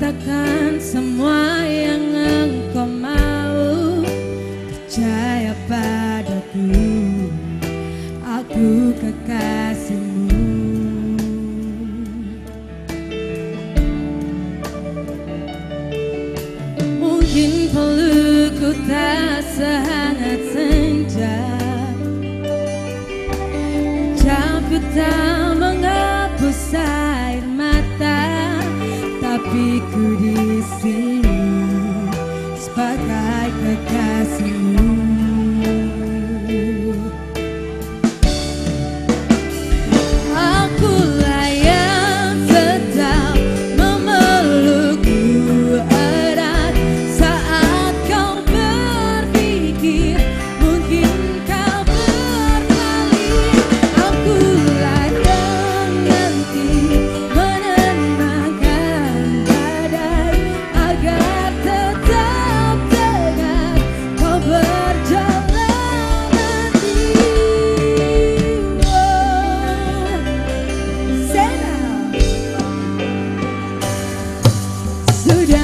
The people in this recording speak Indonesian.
lakukan semua yang engkau mau. Percaya padaku Aku kekasihmu. Mungkin pelukku tak sehangat senja. Ucapku tak Tapi ku di sini sebagai kekasihmu зуря